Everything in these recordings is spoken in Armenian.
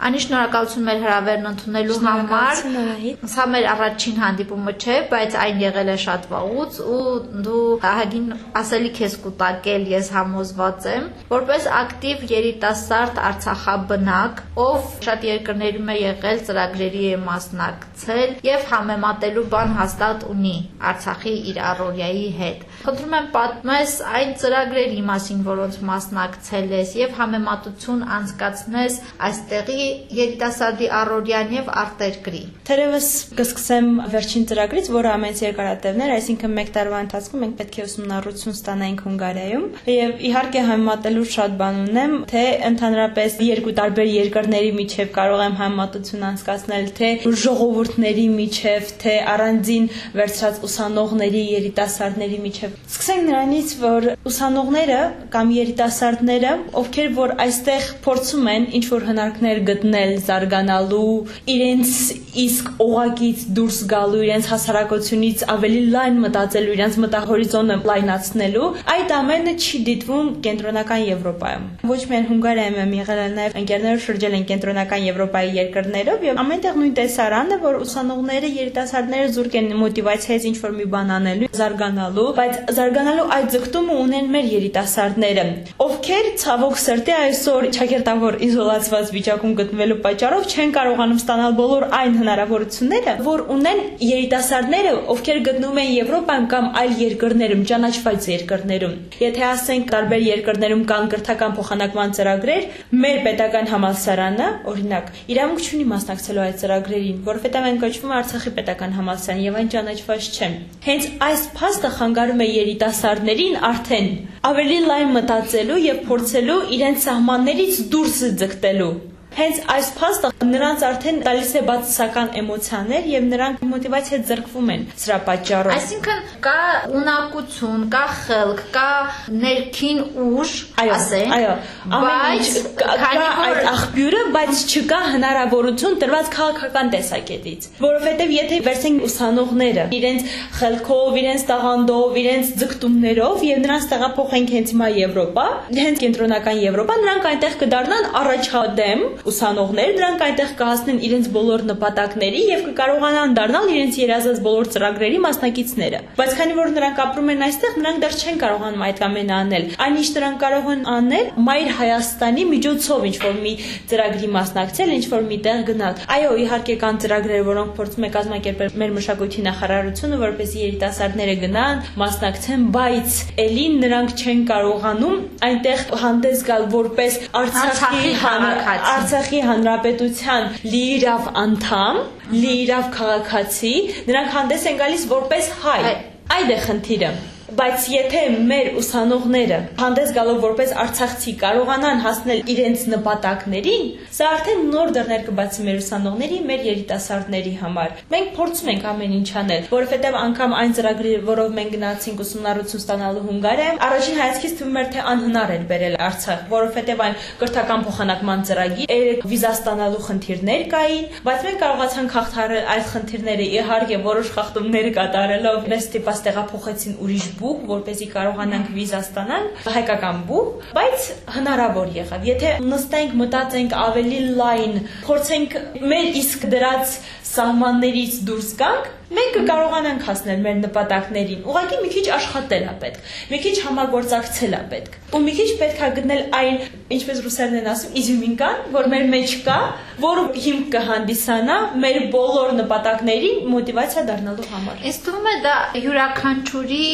Անի շնորհակալություն մեր հրավերն ընդունելու համար։ Սա մեր առաջին հանդիպումը չէ, բայց այն եղել է շատ վաղուց ու դու ահագին ասելիք ես կուտակել, ես համոզված եմ, որպես ակտիվ երիտասարդ Արցախաբնակ, ով շատ երկրներում է եղել, ծրագրերի է մասնակցել եւ համեմատելու բան հաստատ ունի Արցախի իր առօրյայի հետ։ Խնդրում եմ պատմես այն ծրագրերի մասին, որոնց մասնակցել ես եւ համեմատություն անցկացնես այստեղի երիտասարդի առօրյան եւ արտերկրի։ Թերևս կսկսեմ վերջին ծրագրից, որը ամենից երկարատևն էր, այսինքն 1 տարվա ընթացքում մենք պետք է ուսումնառություն ստանայինք Հունգարիայում եւ իհարկե համեմատելու շատ բան ունեմ, թե ընդհանրապես երկու տարբեր երկրների միջև կարող եմ համեմատություն անցկացնել, թե ժողովուրդների միջև, թե առանձին վերցրած ուսանողների, երիտասարդների միջև։ Սկսենք նրանից, որ ուսանողները կամ երիտասարդները, ովքեր որ այստեղ փորձում են ինչ որ հնարքներ գտնել, զարգանալու, իրենց իսկ օղակից դուրս գալու, իրենց հասարակությունից ավելի լայն մտածելու, իրենց մտահորիզոնը լայնացնելու, այդ ամենը չի դիտվում կենտրոնական Եվրոպայում։ Ոչ միայն Հունգարիայում եմ եղել, այլ նաև ընկերները շրջել են կենտրոնական Եվրոպայի երկրներով եւ ամենտեղ նույն տեսարանը, որ ուսանողները, երիտասարդները զուրկ են մոտիվացիայից ինչ որ մի բան անելու, զարգանալու, բայց զարգանալու այդ ձգտումը ունեն մեր երիտասարդները, ովքեր ցավոք սրտի այսօր ճակերտավոր իզոլացված վիճակում գտնվելու պատճառով չեն կարողանում ստանալ բոլոր այն հնարավորությունները, որ ունեն երիտասարդները, ովքեր գտնվում են Եվրոպայում կամ այլ երկրներում, ճանաչված երկրներում։ Եթե ասենք տարբեր երկրներում կան կրթական փոխանակման ծրագրեր, մեր պետական համալսարանը, օրինակ, իրավունք չունի մասնակցելու այդ ծրագրերին, որովհետև այն կոչվում է Արցախի պետական համալսարան եւ այն ճանաչված չէ։ Հենց այս փաստը խանգարում է երիտասարդներին արդեն ավելի լայն մտածելու եւ փորձելու իրենց սահմաններից դուրս ձգտելու Հենց այս փաստը նրանց արդեն տալիս է բացասական էմոցիաներ եւ նրանք մոտիվացիա ձեռքվում են սրա պատճառով։ Այսինքն կա ունակություն, կա խելք, կա ներքին ուժ, ասենք։ Այո, բայց կա այդ աղբյուրը, բայց չկա հնարավորություն տրված քաղաքական տեսակետից, որովհետեւ եթե վերցենք ուսանողները իրենց խելքով, իրենց տաղանդով, իրենց ձգտումներով եւ նրանց տեղափոխենք հենց հիմա Եվրոպա, հենց կենտրոնական Եվրոպա, նրանք այնտեղ կդառնան առաջադեմ ուսանողներ, նրանք այնտեղ կհասնեն իրենց բոլոր նպատակների եւ կկարողանան դառնալ իրենց երազած բոլոր ծրագրերի մասնակիցները։ Բայց քանի որ նրանք ապրում են այստեղ, նրանք դեռ չեն կարողանում այդ ամենը անել։ Այնինչ նրանք կարող են անել Մայր Հայաստանի միջոցով ինչ որ մի ծրագրի մասնակցել, ինչ որ մի տեղ գնալ։ Այո, իհարկե կան ծրագրեր, որոնք փորձում է կազմակերպել մեր մշակույթի նախարարությունը, որպեսզի երիտասարդները գնան, մասնակցեն, բայց ելի նրանք չեն կարողանում այնտեղ հանդես գալ որպես Արցախի Արցախի Հանրապետության լիիրավ անդամ, լիիրավ քաղաքացի, նրանք հանդես են գալիս որպես հայ։ Այդ է խնդիրը բայց եթե մեր ուսանողները հանդես գալով որպես արցախցի կարողանան հասնել իրենց նպատակներին, սա արդեն նոր դռներ կբացի մեր ուսանողների, մեր երիտասարդների համար։ Մենք փորձում ենք ամեն ինչ անել, որովհետև անգամ այն ծրագրի, որով մենք գնացինք ուսումնառություն ստանալու Հունգարիայում, առաջին հայացքից թվում էր թե անհնար էր բերել Արցախ, որովհետև այն կրթական փոխանակման ծրագիր, երեք վիզա ստանալու խնդիրներ կային, բայց մենք կարողացանք հաղթահարել այդ խնդիրները իհարկե որոշ խախտումներ կատարելով մեզ ստիպած տեղափոխեցին ուրիշ բուհ, որ เป զի կարողանանք վիզա ստանալ, հայկական բուհ, բայց հնարավոր եղավ։ Եթե նստենք, մտածենք ավելի լայն, փորձենք մեր իսկ դրած սահմաններից դուրս գանք, մենք կկարողանանք հասնել մեր նպատակներին։ Ուղղակի մի քիչ աշխատել է պետք, մի քիչ համագործակցել է պետք։ Ու մի քիչ պետք է գտնել այն, ինչպես ռուսերեն են ասում, իզյումինկան, որ մեր մեջ կա, որը հիմք կհանդիսանա մեր բոլոր նպատակներին մոտիվացիա դառնալու համար։ Իսկ թվում է դա յուրաքանչյուրի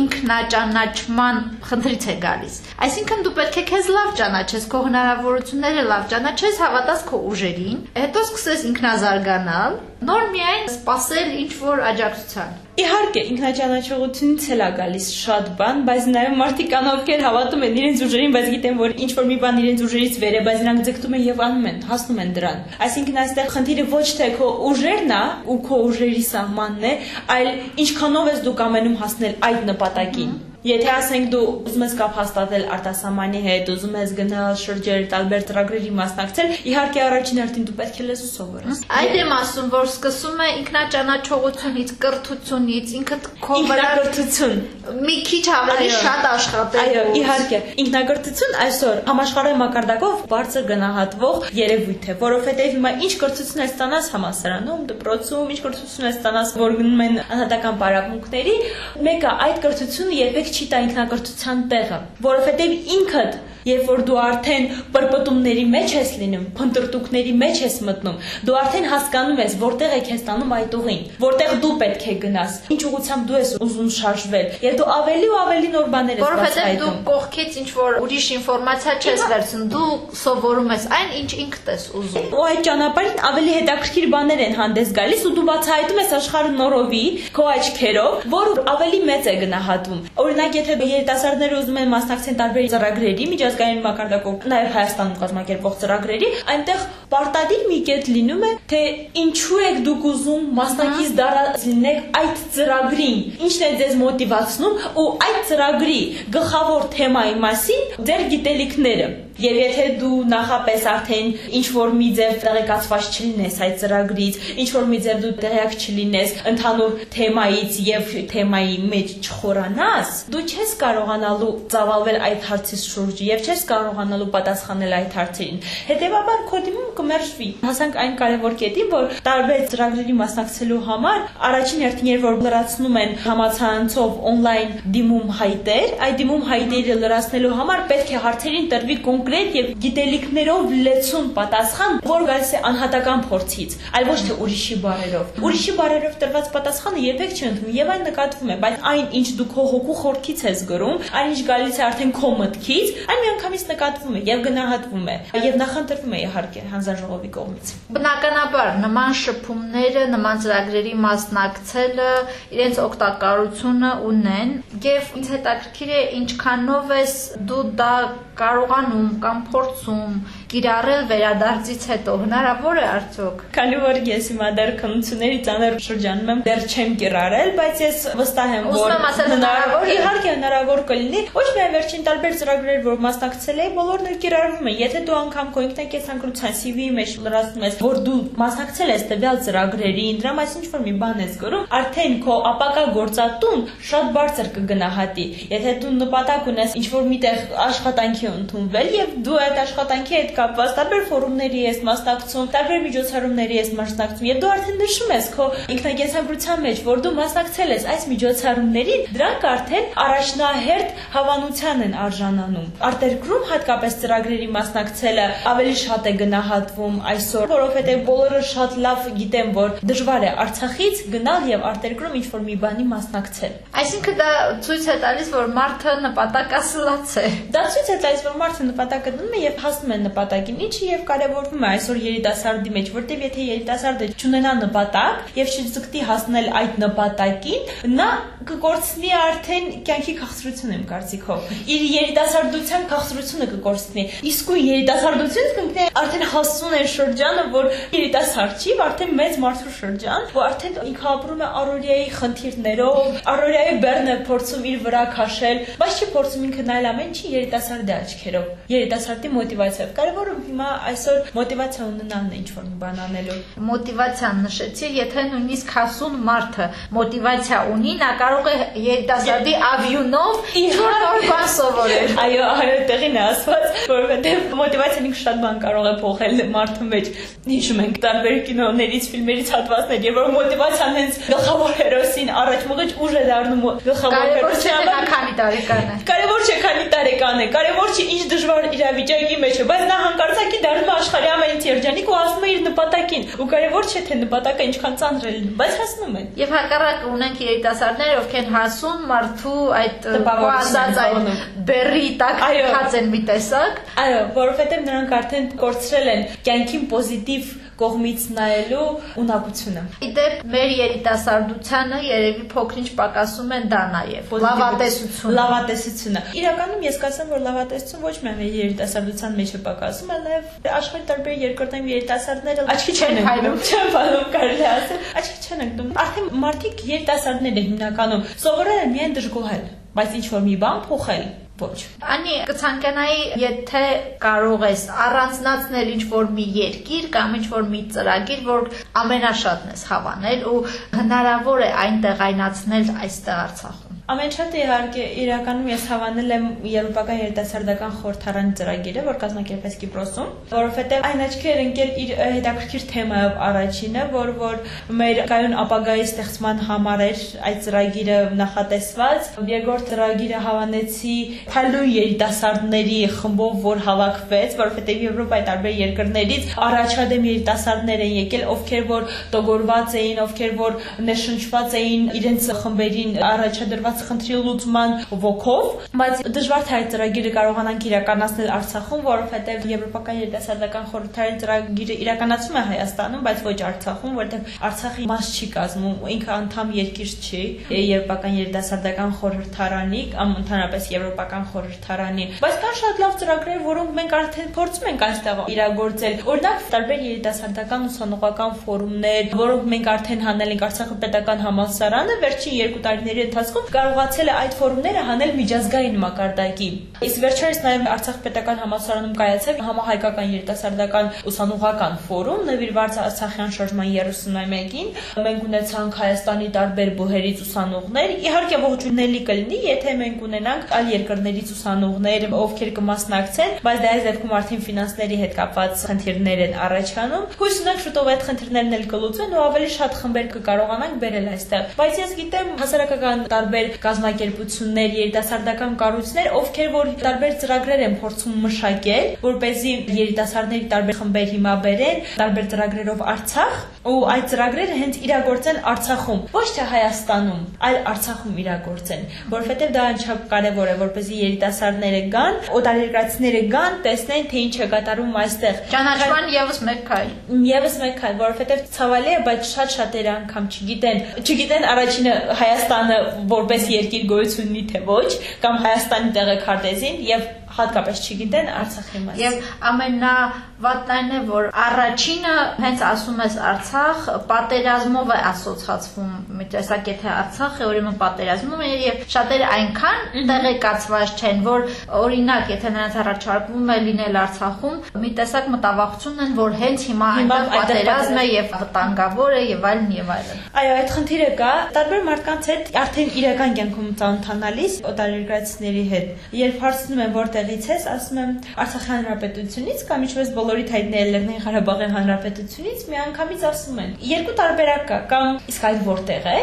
ինքնաճանաչման խնդրից է գալիս։ Այսինքն դու պետք է քեզ լավ ճանաչես, քո հնարավորությունները լավ ճանաչես, հավատաս քո ուժերին, հետո սկսես ինքնազարգանալ, նոր միայն սпасել ինչ որ աջակցության։ Իհարկե, ինքնաճանաչողությունից էլ է գալիս շատ բան, բայց նաև մարդիկ կան, ովքեր հավատում են իրենց ուժերին, բայց գիտեն, որ ինչ որ մի բան իրենց ուժերից վեր է, բայց նրանք ձգտում են եւ անում են, հասնում են դրան։ Այսինքն այստեղ խնդիրը ոչ թե քո ուժերն է ու քո ուժերի սահմանն է, այլ ինչքանով ես դու կամենում հասնել այդ նպատակին։ mm -hmm. Եթե ասենք դու ուզում ես կապ հաստատել արտասահմանի հետ, ուզում ես գնալ շրջեր, տարբեր ծրագրերի մասնակցել, իհարկե առաջին հերթին դու պետք է լեզու սովորես։ Այդ եմ ասում, որ սկսում է ինքնաճանաչողությունից, կրթությունից, ինքդ քո վրա կրթություն, մի քիչ ավելի շատ աշխատել։ Այո, իհարկե, ինքնակրթություն այսօր համաշխարհային մակարդակով բարձր գնահատվող երևույթ է, որովհետև հիմա ինչ կրթություն է ստանաս համասարանում, դպրոցում, ինչ կրթություն է ստանաս, որ գնում են անհատական պարապմունքների, մեկը այդ կրթությունը երբեք չի տա ինքնակրթության տեղը, որովհետև ինքդ Երբ որ դու արդեն պրպտումների մեջ ես լինում, փնտրտուքների մեջ ես մտնում, դու արդեն հասկանում ես, որտեղ է քեզ տանում այդ ուղին, որտեղ դու պետք է գնաս, ինչ ուղղությամբ դու ես ուզում շարժվել, եւ դու ավելի ու ավելի նոր բաներ ես Որովհետեւ դու կողքից ինչ որ ուրիշ ինֆորմացիա չես վերցնում, դու սովորում ես այն, ինչ ինքդ ես ուզում։ Ու այդ ճանապարհին ավելի հետաքրքիր բաներ են հանդես գալիս ու դու բացահայտում ես աշխարհը նորովի, քո աչքերով, որը ավելի մեծ է գնահատվում։ Օրինակ, եթե երիտասարդները ուզում են մասնակցեն տարբեր ծրագրերի, միջազգային միջազգային մակարդակով նաև Հայաստանում կազմակերպող ծրագրերի, այնտեղ պարտադիր մի կետ լինում է, թե ինչու եք դուք ուզում մասնակից դառած լինեք այդ ծրագրին, ինչն է ձեզ մոտիվացնում ու այդ ծրագրի գլխավոր թեմայի մասին ձեր գիտելիքները Եվ եթե դու նախապես արդեն ինչ որ մի ձև տեղեկացված չլինես այդ ծրագրից, ինչ որ մի ձև դու տեղյակ չլինես ընդհանուր թեմայից եւ թեմայի մեջ չխորանաս, դու չես կարողանալու ծավալվել այդ հարցի շուրջը եւ չես կարողանալու պատասխանել այդ հարցերին։ Հետևաբար քո դիմում կմերժվի։ Հասանք այն կարևոր կետին, որ տարբեր ծրագրերի մասնակցելու համար առաջին հերթին երբ որ լրացնում են համացանցով on-line դիմում հայտեր, այդ դիմում հայտերը լրացնելու համար պետք է հարցերին տրվի կոնկրետ կոնկրետ եւ գիտելիքներով լեցուն պատասխան, որ գալիս է անհատական փորձից, այլ ոչ թե ուրիշի բարերով։ Ուրիշի բարերով տրված պատասխանը երբեք չի ընդունում եւ այն նկատվում է, բայց այն ինչ դու քո հոգու խորքից ես գրում, այն ինչ գալիս է արդեն քո մտքից, այն միանգամից նկատվում է եւ գնահատվում է եւ նախընտրվում է իհարկե հանձնաժողովի կողմից։ Բնականաբար նման շփումները, նման ծրագրերի մասնակցելը իրենց օգտակարությունը ունեն եւ ինձ հետաքրքիր է ինչքանով ես դու դա կարողանում կամ փորձում կիրառել վերադարձից հետո հնարավոր է արդյոք։ Քանի որ ես հիմա դեռ քննությունների ծանր շրջանում եմ, դեռ չեմ կիրառել, բայց ես վստահ եմ, որ հնարավոր է։ Իհարկե հնարավոր կլինի։ Ոչ միայն վերջին տարբեր ծրագրեր, որ մասնակցել եմ, բոլորն էլ կիրառվում են։ Եթե դու անգամ քո ինքնակեցանկրության CV-ի մեջ լրացնում ես, որ դու մասնակցել ես տվյալ ծրագրերին, դրա մասին ինչ-որ մի բան ես գրում, արդեն քո ապակա գործատուն շատ բարձր կգնահատի։ Եթե դու նպատակ ունես ինչ-որ միտեղ աշխատանքի ընդունվել եւ դու այդ աշխատանքի հետ կապված տարբեր ֆորումների ես մասնակցում, տարբեր միջոցառումների ես մասնակցում եւ դու արդեն նշում ես քո ինքնակենսագրության մեջ, որ դու մասնակցել ես այս միջոցառումներին, դրանք արդեն առաջնահերթ հավանության են արժանանում։ Արտերկրում հատկապես ծրագրերի մասնակցելը ավելի շատ է գնահատվում այսօր, որովհետեւ բոլորը շատ լավ գիտեն, որ դժվար է Արցախից գնալ եւ արտերկրում ինչ-որ մի բանի մասնակցել։ Այսինքն դա ցույց է տալիս, որ մարդը նպատակասլաց է։ Դա ցույց է տալիս, որ մարդը նպատակը դնում է եւ հասնում է նպատակ նպատակին, ինչը եւ կարեւորվում է այսօր երիտասարդի մեջ, որտեվ եթե երիտասարդը չունենա նպատակ եւ չձգտի հասնել այդ նպատակին, նա կկորցնի արդեն կյանքի քաղցրությունը իմ կարծիքով։ Իր երիտասարդության քաղցրությունը կկորցնի։ Իսկույն երիտասարդությունը կընկնի արդեն հասուն է շրջանը, որ երիտասարդ չի, արդեն մեծ մարդու շրջան, որ արդեն ինքը ապրում է առօրյայի խնդիրներով, առօրյայի բեռն է փորձում իր վրա քաշել, բայց չի փորձում ինքը նայել ամեն ինչի երիտասարդի աչքերով։ Երիտասարդի մոտիվացիայով։ Կարևորը հիմա այսօր մոտիվացիա ունենալն է ինչ-որ մի բան անելու։ Մոտիվացիան նշեցի, եթե նույնիսկ հասուն մարդը մոտիվացիա ունի, նա կարող է երիտասարդի ավյունով ինչ-որ նոր բան սովորել։ Այո, այո, տեղին է ասված, որովհետև մոտիվացիան ինքը շատ բան կարող է փոխել մարդու մեջ։ Հիշում ենք տարբեր կինոներից, ֆիլմերից հատվածներ, երբ որ մոտիվացիան հենց գլխավոր հերոսին առաջ մղիչ ուժ է դառնում գլխավոր հերոսին։ Կարևոր չէ քանի տարեկան է։ Կարևոր չէ քանի տարեկան է, կարևոր չէ ինչ դժվար իրավիճակի մեջ է, բայց նա հանկարծակի դառնում է աշխարհի ամենից երջանիկ ու ասում է իր նպատակին։ Ու կարևոր չէ թե նպատակը ինչքան ծանր է լինում, բայց հասնում են։ Եվ հակառակ ունենք երիտասարդներ, ովքեր հասուն մարդու այդ ասած այդ բերի տակ հաց են մի տեսակ։ Այո, որովհետև նրանք արդեն կորցրել են կյանքին պոզիտիվ կողմից նայելու ունակությունը։ Իդեպ մեր երիտասարդությանը երևի փոքրինչ պակասում են դա նաև լավատեսությունը։ Լավատեսությունը։ Իրականում ես կասեմ, որ լավատեսություն ոչ միայն երիտասարդության մեջ է պակասում, այլ նաև աշխարհի տարբեր երկրներում երիտասարդները աչքի չեն հայնում, չեն բանում կարելի ասել, աչքի չեն ընկնում։ Արդեն մարդիկ երիտասարդները հիմնականում սովորել են միայն դժգոհել բայց ինչ որ մի բան փոխել ոչ։ Անի կցանկանայի, եթե կարող ես առանձնացնել ինչ որ մի երկիր կամ ինչ որ մի ծրագիր, որ ամենաշատն ես հավանել ու հնարավոր է այնտեղ այնացնել այստեղ Արցախում։ Ամենշատը իհարկե իրականում ես հավանել եմ Եվրոպական երիտասարդական խորհրդարանի ծրագիրը, որ կազմակերպեց Կիպրոսում, որովհետև այն աչքեր ընկել իր հետաքրքիր թեմայով առաջինը, որ որ մեր կայուն ապագայի ստեղծման համար էր այդ ծրագիրը նախատեսված։ Երկրորդ ծրագիրը հավանեցի փալուն երիտասարդների խմբով, որ հավաքվեց, որովհետև Եվրոպայի տարբեր երկրներից առաջադեմ երիտասարդներ են եկել, ովքեր որ տոգորված էին, ովքեր որ ներշնչված էին իրենց խմբերին առաջադրված ստեղծված խնդրի լուծման ոգով, բայց դժվար թե այդ ծրագիրը կարողանանք իրականացնել Արցախում, որովհետև Եվրոպական երիտասարդական խորհրդարանի ծրագիրը իրականացվում է Հայաստանում, բայց ոչ Արցախում, որովհետև Արցախի մաս չի կազմում, ինքը անդամ երկիր չի Եվրոպական երիտասարդական խորհրդարանի կամ ընդհանրապես Եվրոպական խորհրդարանի, բայց կան շատ լավ ծրագրեր, որոնք մենք արդեն փորձում ենք այստեղ իրագործել։ Օրինակ տարբեր երիտասարդական ուսանողական ֆորումներ, որոնք մենք արդեն հանել ենք Արցախի պետական համալսարանը վերջին 2 տարիների ընթացքում կարողացել է այդ ֆորումները հանել միջազգային մակարդակի։ Իսկ վերջերս նաև Արցախ պետական համալսարանում կայացել համահայկական երիտասարդական ուսանողական ֆորում նվիրված Արցախյան շրջման 31-ին։ Մենք ունեցանք Հայաստանի տարբեր բուհերից ուսանողներ։ Իհարկե ողջունելի կլինի, եթե մենք ունենանք այլ երկրներից ուսանողներ, ովքեր կմասնակցեն, բայց դա այս դեպքում արդեն ֆինանսների հետ կապված խնդիրներ են առաջանում։ Հույս ունենք շուտով այդ խնդիրներն էլ կլուծվեն ու ավելի շատ խմբեր կկարողանանք բերել այստեղ։ Բայց ես գիտեմ հասարակական տարբեր կազմակերպություններ, երիտասարդական կառույցներ, ովքեր որ տարբեր ծրագրեր են փորձում մշակել, որ เป զի երիտասարդների տարբեր խմբեր հիմա բերեն, տարբեր ծրագրերով Արցախ, ու այդ ծրագրերը հենց իրագործեն Արցախում, ոչ թե Հայաստանում, այլ Արցախում իրագործեն, որովհետև դա անչափ կարևոր է, որ เป զի երիտասարդները գան, օտարերկրացիները գան, տեսնեն թե ինչ է կատարվում այստեղ։ Ճանաչման եւս մեկ քայլ։ Եվս մեկ քայլ, որովհետև ցավալի է, բայց շատ շատերը անգամ չգիտեն, չգիտեն առաջինը Հայաստանը որպես երկիր գոյություն ունի թե ոչ, կամ Հայաստանի տեղը քարտեզին եւ հատկապես չգիտեն Արցախի մասին։ Եվ ամենավատն է, որ առաջինը հենց ասում ես Արցախ, պատերազմով է ասոցացվում, մի տեսակ եթե Արցախ է, ուրեմն պատերազմում է եւ շատերը այնքան տեղեկացված չեն, որ օրինակ, եթե նրանց առաջարկվում է լինել Արցախում, մի տեսակ մտավախություն են, որ հենց հիմա այնտեղ պատերազմ է եւ վտանգավոր է եւ այլն եւ այլն։ Այո, այդ խնդիրը կա։ Տարբեր մարդկանց հետ արդեն իրական կյանքում ծանոթանալիս օտարերկրացիների հետ, երբ հարցնում են որտեղ որտեղից ես, ասում եմ Արցախի հանրապետությունից կամ ինչպես բոլորիդ հայտնի է Լեռնային Ղարաբաղի հանրապետությունից, միանգամից ասում են։ Երկու տարբերակ կա, կամ իսկ այդ որտեղ է,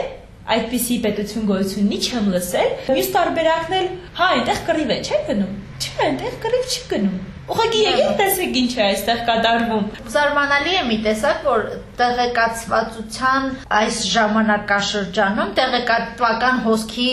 այդպիսի պետություն գոյությունի չեմ լսել։ Մյուս տարբերակն էլ, հա, այնտեղ կռիվ է, չէ՞ գնում։ Չէ, այնտեղ կռիվ չի գնում։ Ուղղակի եկեք տեսեք ինչ է այստեղ կատարվում։ Զարմանալի է մի տեսակ, որ տեղեկացվածության այս ժամանակաշրջանում տեղեկատվական հոսքի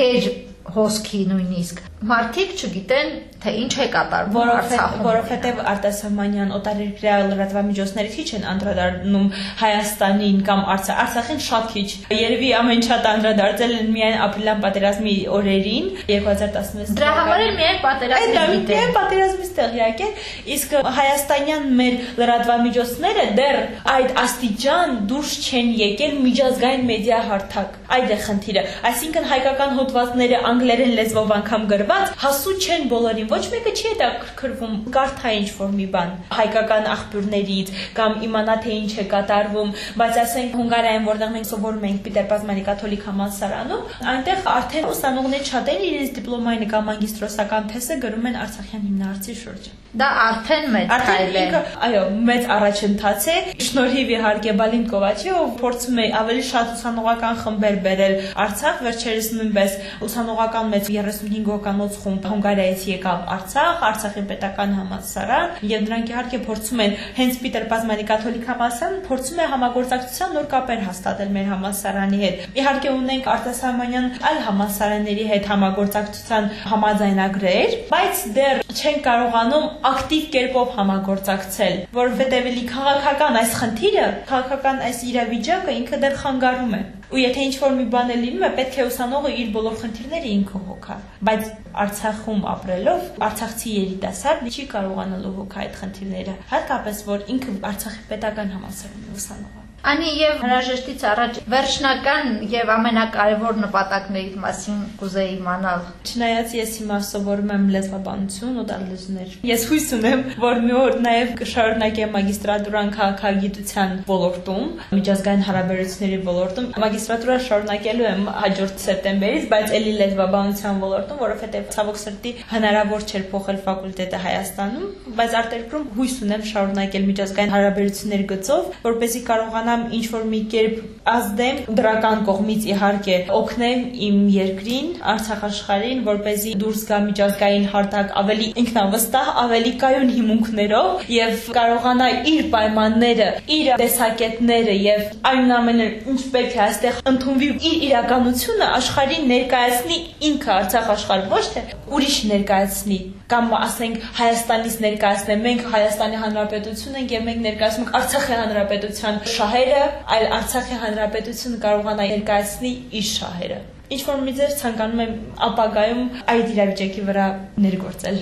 գեր հոսքի նույնիսկ մարդիկ չգիտեն թե ինչ է կատարվում Արցախում, որովհետև արտասահմանյան օտարերկրյա լրատվամիջոցները քիչ են անդրադառնում Հայաստանին կամ Արցախ, Արցախին շատ քիչ։ Երևի ամեն շատ անդրադարձել են միայն ապրիլյան պատերազմի օրերին 2016 Դրա համար էլ միայն պատերազմի դեմ։ Միայն պատերազմից տեղյակ են, իսկ հայաստանյան մեր լրատվամիջոցները դեռ այդ աստիճան դուրս չեն եկել միջազգային մեդիա հարթակ։ Այդ է խնդիրը։ Այսինքն հայկական հոդվածները անգլերեն լեզվով անգամ գրված հասու չեն բոլորին ոչ մեկը չի հետաքրքրվում կարդա ինչ որ մի բան հայկական աղբյուրներից կամ իմանա թե ինչ է կատարվում, բայց ասենք Հունգարիայում, որտեղ մենք սովորում ենք Պիտեր Պազմանի կաթոլիկ համալսարանում, այնտեղ արդեն ուսանողներ շատեր իրենց դիպլոմային կամ մագիստրոսական թեզը գրում են Արցախյան հիմնարարցի շուրջ։ Դա արդեն մեծ քայլ է։ Այո, մեծ առաջընթաց է։ Շնորհիվ իհարկե Բալին Կովաչի, ով փորձում է ավելի շատ ուսանողական խմբեր բերել Արցախ, վերջերս նույնպես ուսանողական մեծ 35 հոկանոց խումբ Հունգարիայից եկավ Արցախ, Արցախի պետական համալսարան, եւ նրանք իհարկե փորձում են հենց Պիտեր Պազմանի կաթոլիկ համալսարան փորձում է համագործակցության նոր կապեր հաստատել մեր համալսարանի հետ։ Իհարկե ունենք արտասահմանյան այլ համալսարանների հետ համագործակցության համաձայնագրեր, բայց դեռ չեն կարողանում ակտիվ կերպով համագործակցել, որովհետեւ լի քաղաքական այս խնդիրը, քաղաքական այս իրավիճակը ինքը դեռ խանգարում է։ Ու եթե ինչ որ մի բան է լինում է, պետք է ուսանողը իր բոլոր խնդիրները ինքը հոգա։ Բայց Արցախում ապրելով Արցախցի երիտասարդ չի կարողանալու հոգա այդ խնդիրները, հատկապես որ ինքը Արցախի պետական համալսարանի ուսանող է։ Անի եւ հրաժեշտից առաջ վերջնական եւ ամենակարևոր նպատակներից մասին կուզեի իմանալ։ Չնայած ես հիմա սովորում եմ լեզվաբանություն ու տարլեզուներ։ Ես հույս ունեմ, որ մի օր նաեւ կշարունակեմ մագիստրատուրան քաղաքագիտության ոլորտում, միջազգային հարաբերությունների ոլորտում։ Մագիստրատուրա շարունակելու եմ հաջորդ սեպտեմբերից, բայց ելի լեզվաբանության ոլորտում, որովհետեւ ցավոք սրտի հնարավոր չէր փոխել ֆակուլտետը Հայաստանում, բայց արտերկրում հույս ունեմ շարունակել միջազգային հարաբերություններ գծով, որպեսզի կարողանամ ինչ որ մի կերպ ազդեմ դրական կողմից իհարկե օգնեմ իմ երկրին, Արցախ աշխարհին, որպեսզի դուրս գա միջազգային հարթակ ավելի ինքնավստահ, ավելի կայուն հիմունքներով եւ կարողանա իր պայմանները, իր տեսակետները եւ այն ամենը ինչ պետք է այստեղ ընդունվի իր իրականությունը աշխարհին ներկայացնի ինքը Արցախ աշխարհ ոչ թե ուրիշ ներկայացնի կամ ասենք Հայաստանից ներկայացնեմ մենք Հայաստանի Հանրապետություն ենք եւ մենք ներկայացնում Արցախի Հանրապետության շահերը, այլ Արցախի Հանրապետությունը կարողանա ներկայացնի իր շահերը ինչ որ մի ձեր ցանկանում եմ ապագայում այդ իրավիճակի վրա ներգործել